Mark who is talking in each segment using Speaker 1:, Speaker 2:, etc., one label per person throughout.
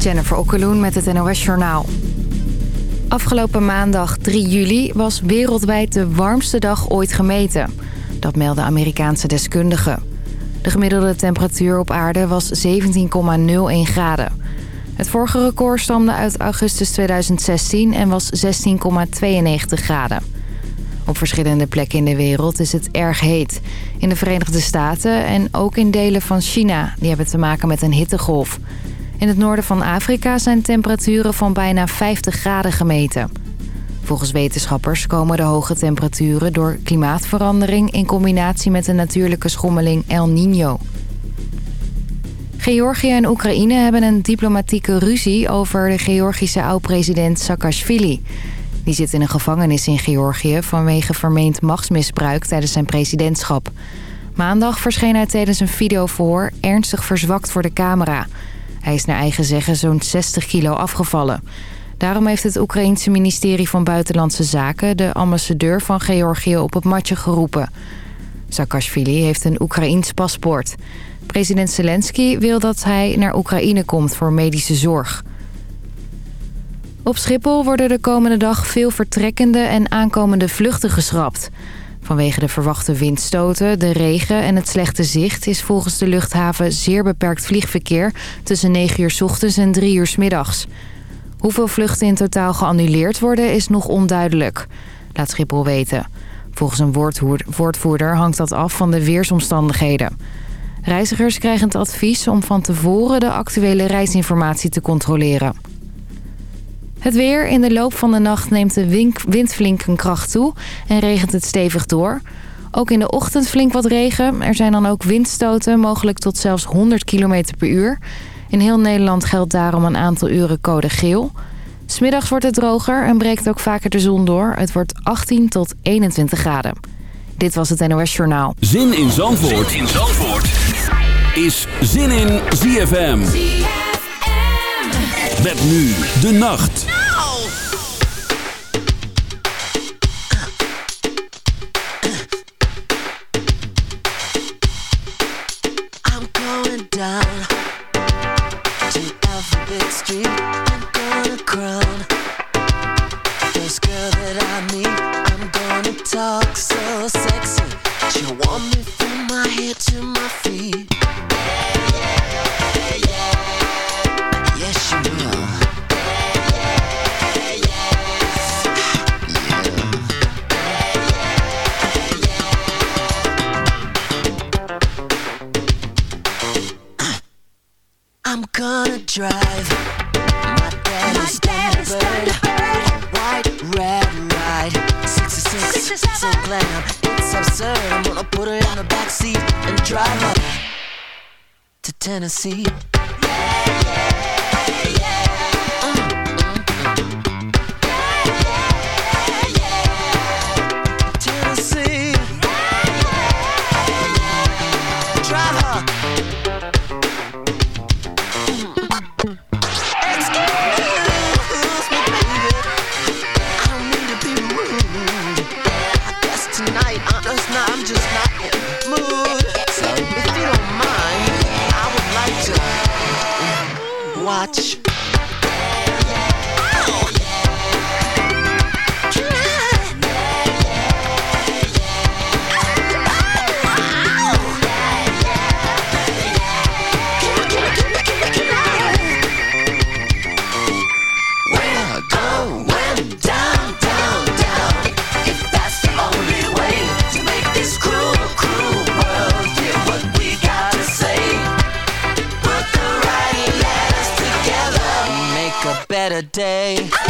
Speaker 1: Jennifer Okkeloen met het NOS Journaal. Afgelopen maandag 3 juli was wereldwijd de warmste dag ooit gemeten. Dat melden Amerikaanse deskundigen. De gemiddelde temperatuur op aarde was 17,01 graden. Het vorige record stamde uit augustus 2016 en was 16,92 graden. Op verschillende plekken in de wereld is het erg heet. In de Verenigde Staten en ook in delen van China. Die hebben te maken met een hittegolf. In het noorden van Afrika zijn temperaturen van bijna 50 graden gemeten. Volgens wetenschappers komen de hoge temperaturen door klimaatverandering... in combinatie met de natuurlijke schommeling El Niño. Georgië en Oekraïne hebben een diplomatieke ruzie over de Georgische oud-president Saakashvili. Die zit in een gevangenis in Georgië vanwege vermeend machtsmisbruik tijdens zijn presidentschap. Maandag verscheen hij tijdens een videovoor ernstig verzwakt voor de camera. Hij is naar eigen zeggen zo'n 60 kilo afgevallen. Daarom heeft het Oekraïense ministerie van Buitenlandse Zaken... de ambassadeur van Georgië op het matje geroepen. Saakashvili heeft een Oekraïns paspoort. President Zelensky wil dat hij naar Oekraïne komt voor medische zorg. Op Schiphol worden de komende dag veel vertrekkende en aankomende vluchten geschrapt. Vanwege de verwachte windstoten, de regen en het slechte zicht... is volgens de luchthaven zeer beperkt vliegverkeer... tussen 9 uur s ochtends en 3 uur s middags. Hoeveel vluchten in totaal geannuleerd worden is nog onduidelijk. Laat Schiphol weten. Volgens een woordvoerder hangt dat af van de weersomstandigheden. Reizigers krijgen het advies om van tevoren de actuele reisinformatie te controleren. Het weer. In de loop van de nacht neemt de wind flink een kracht toe en regent het stevig door. Ook in de ochtend flink wat regen. Er zijn dan ook windstoten, mogelijk tot zelfs 100 km per uur. In heel Nederland geldt daarom een aantal uren code geel. Smiddags wordt het droger en breekt ook vaker de zon door. Het wordt 18 tot 21 graden. Dit was het NOS Journaal.
Speaker 2: Zin in Zandvoort, zin in Zandvoort. is Zin in ZFM. ZFM. Met nu de nacht.
Speaker 3: down. Tennessee. watch. today.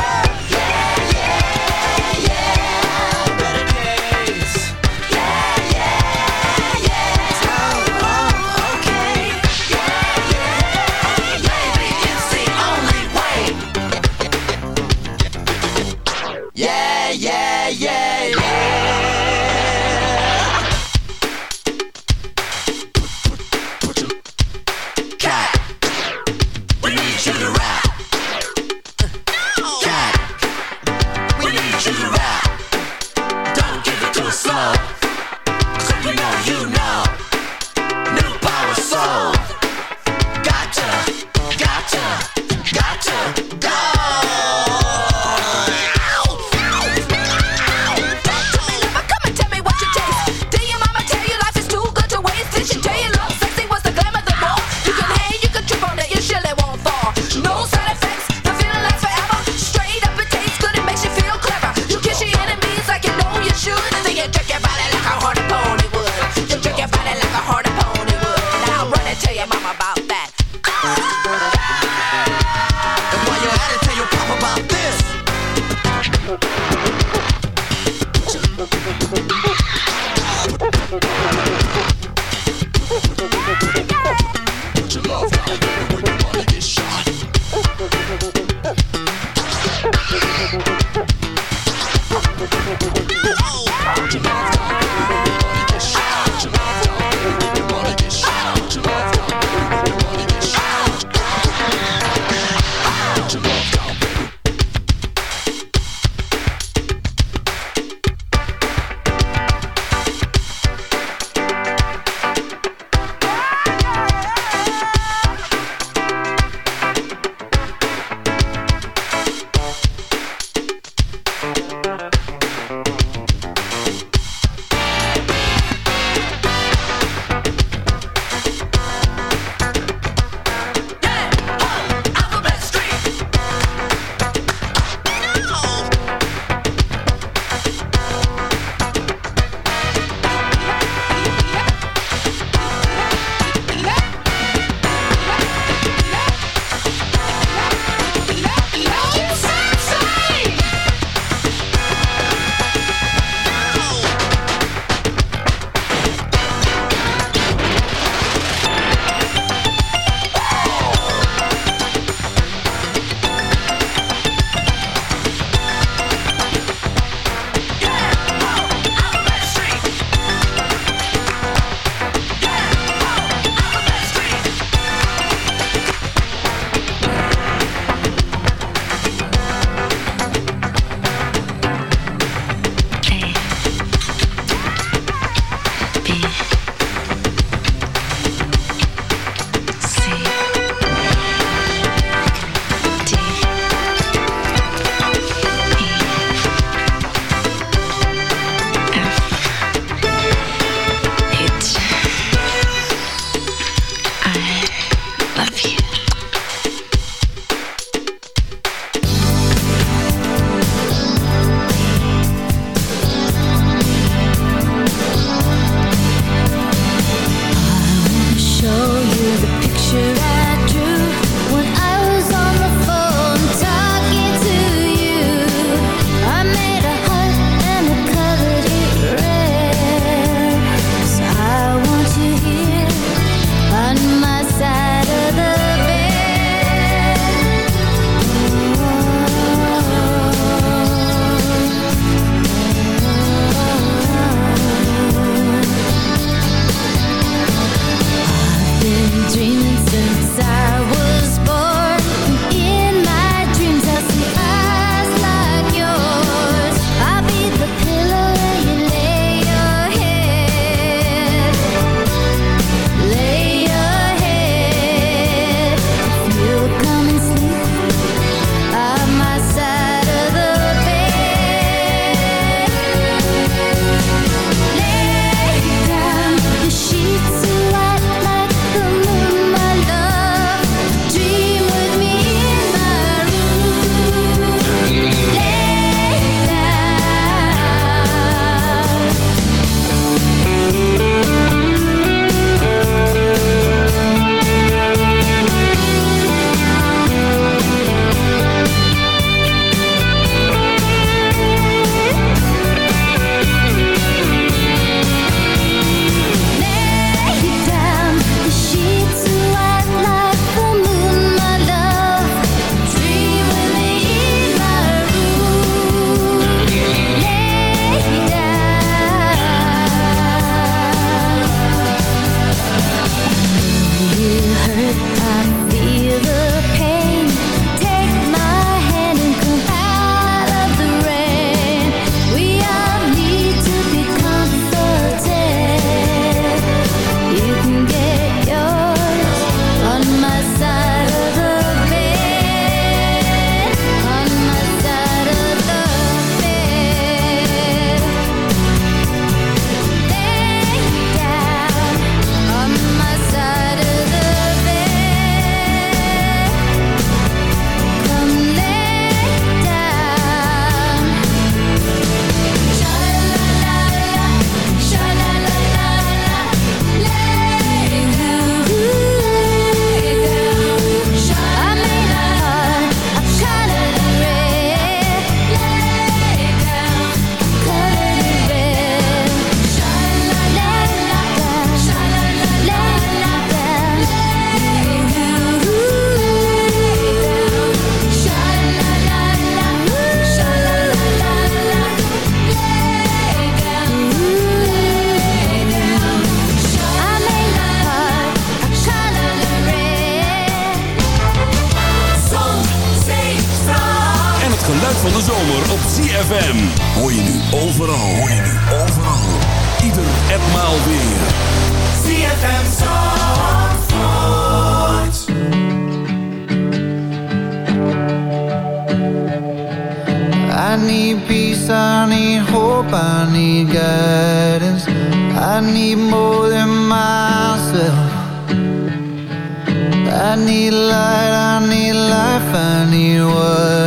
Speaker 4: Need peace, I need hope, I need guidance. I need more than myself. I need light, I need life, I need what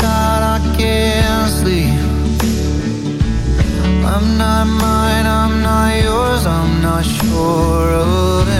Speaker 4: tired I can't sleep. I'm not mine, I'm not yours I'm not sure of anything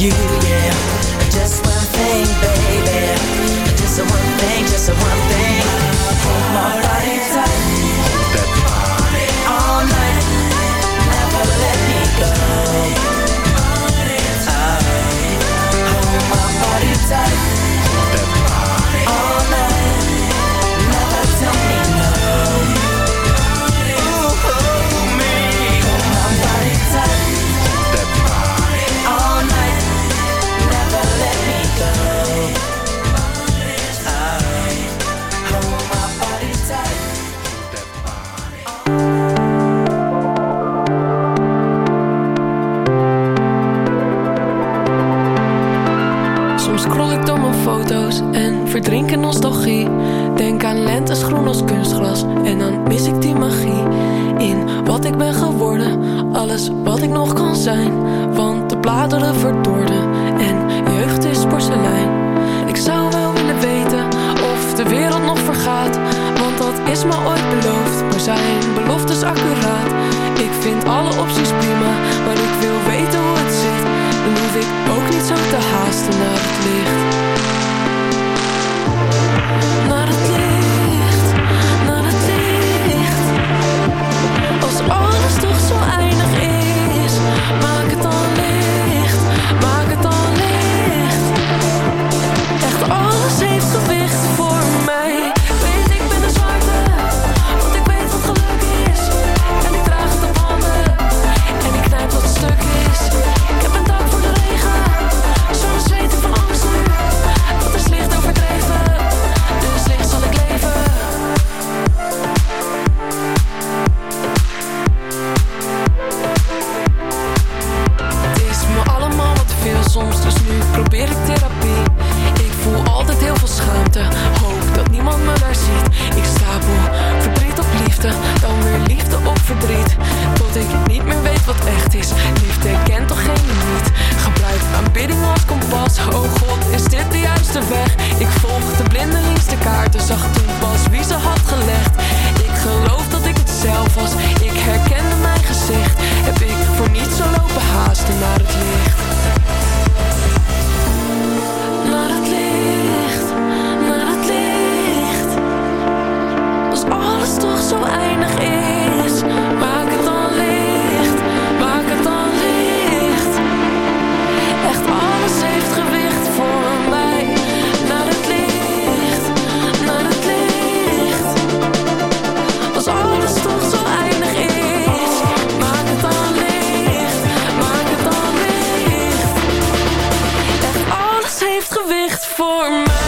Speaker 5: you.
Speaker 6: vind alle opties prima, maar ik wil weten hoe het zit. Dan hoef ik ook niet zo te haasten naar het licht.
Speaker 3: your mind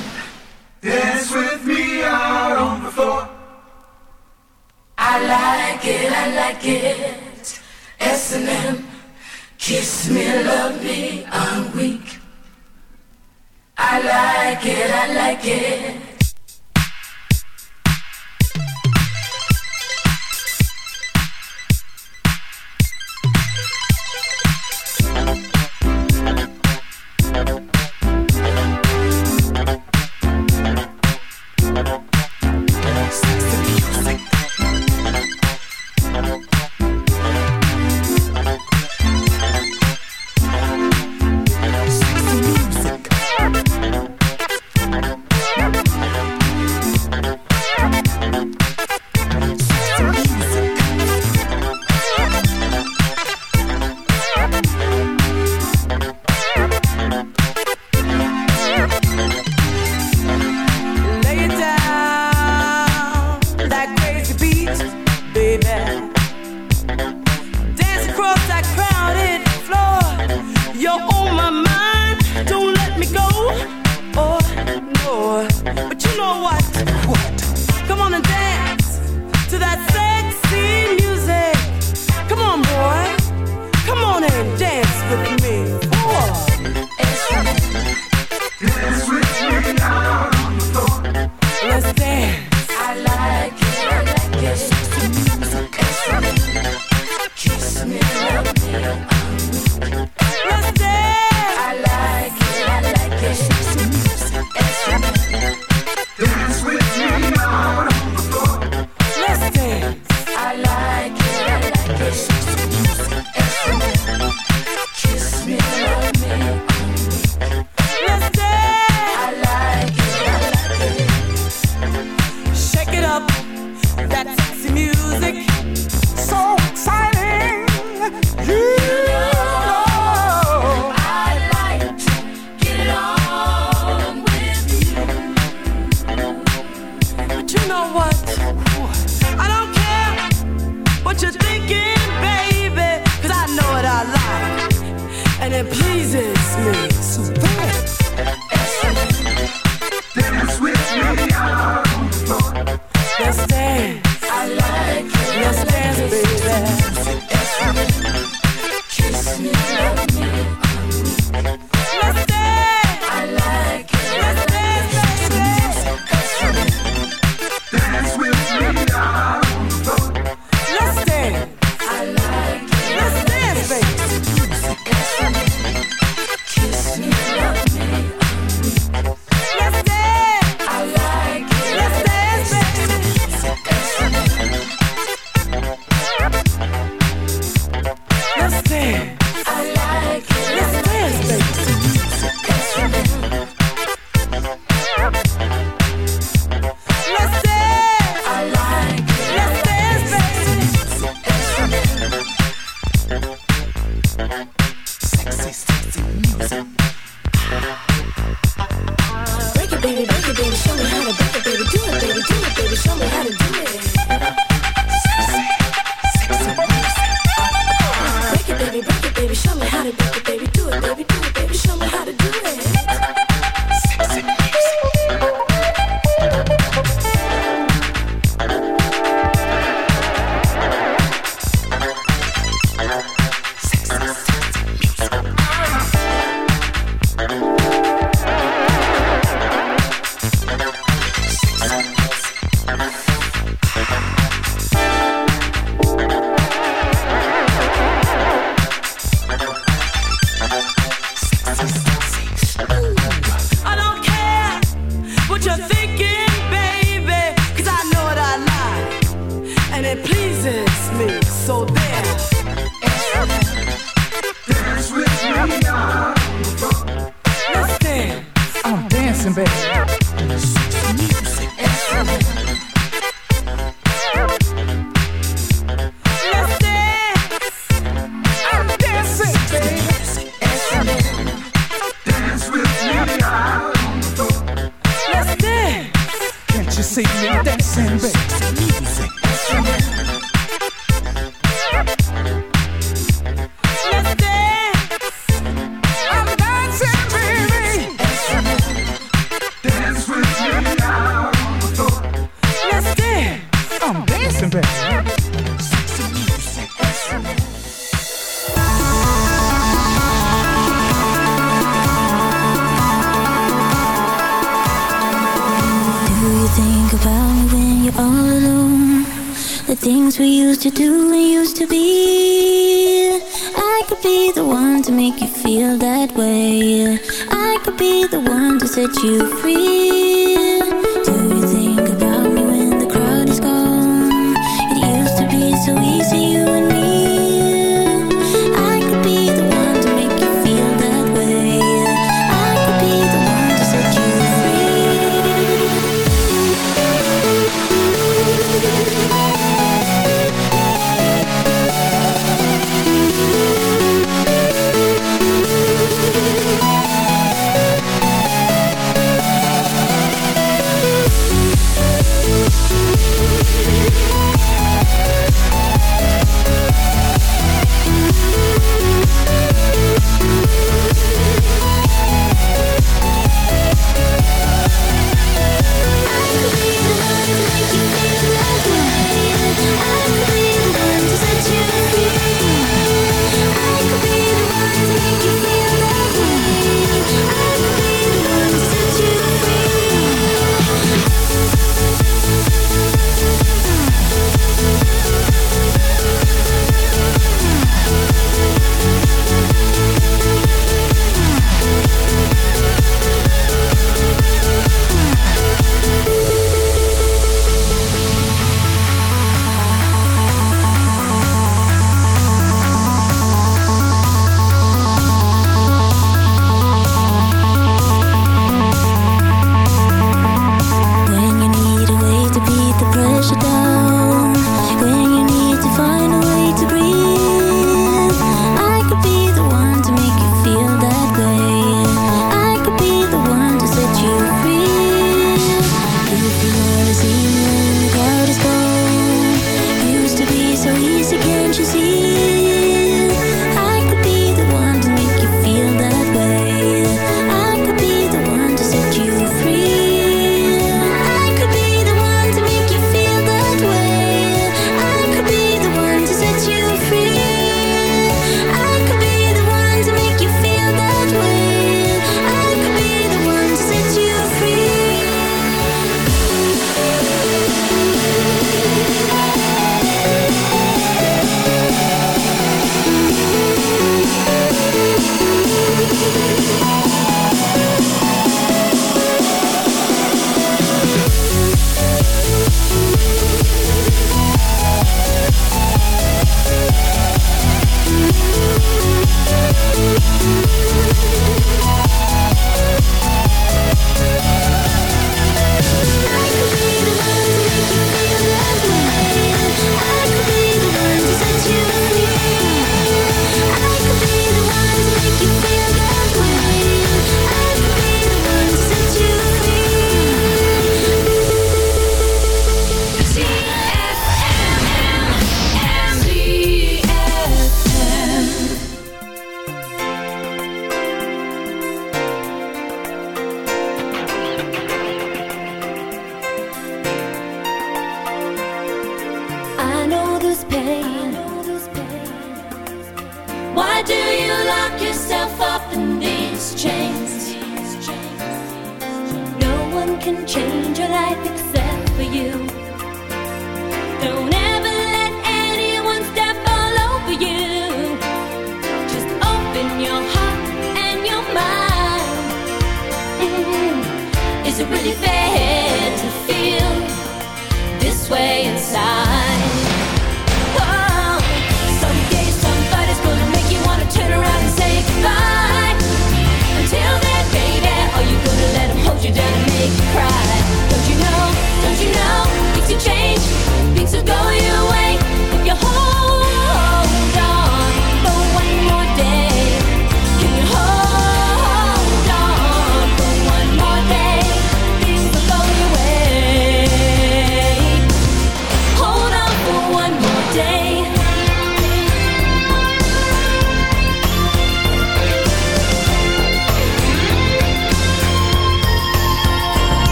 Speaker 7: You free.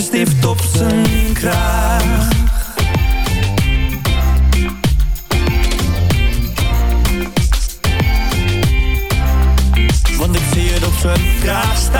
Speaker 8: Lippenstift op zijn kraag?
Speaker 9: Want ik zie het op zijn kraag staan,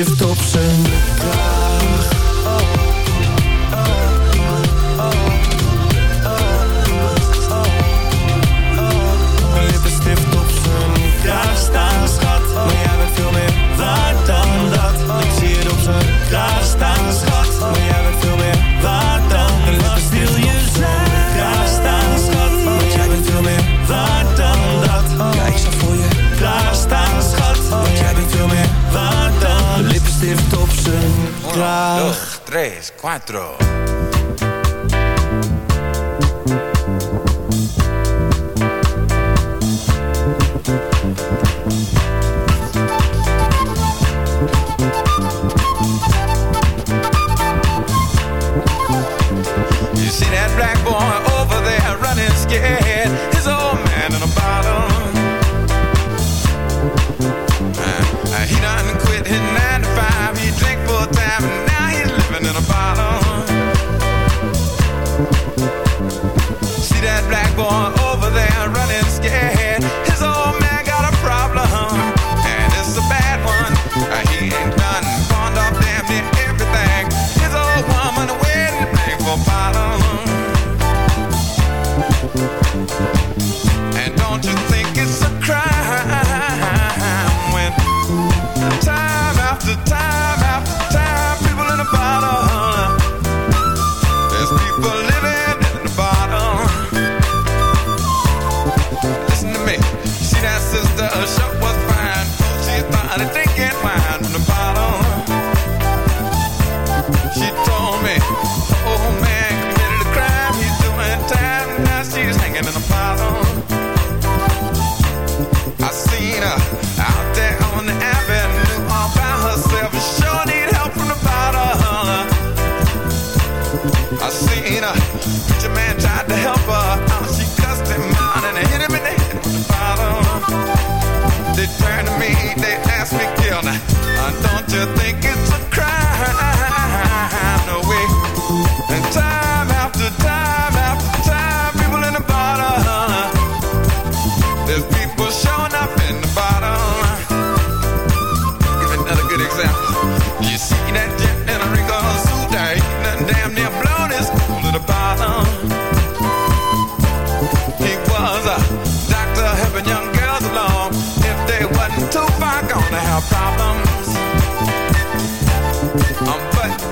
Speaker 8: lift op
Speaker 10: cuatro.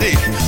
Speaker 3: dick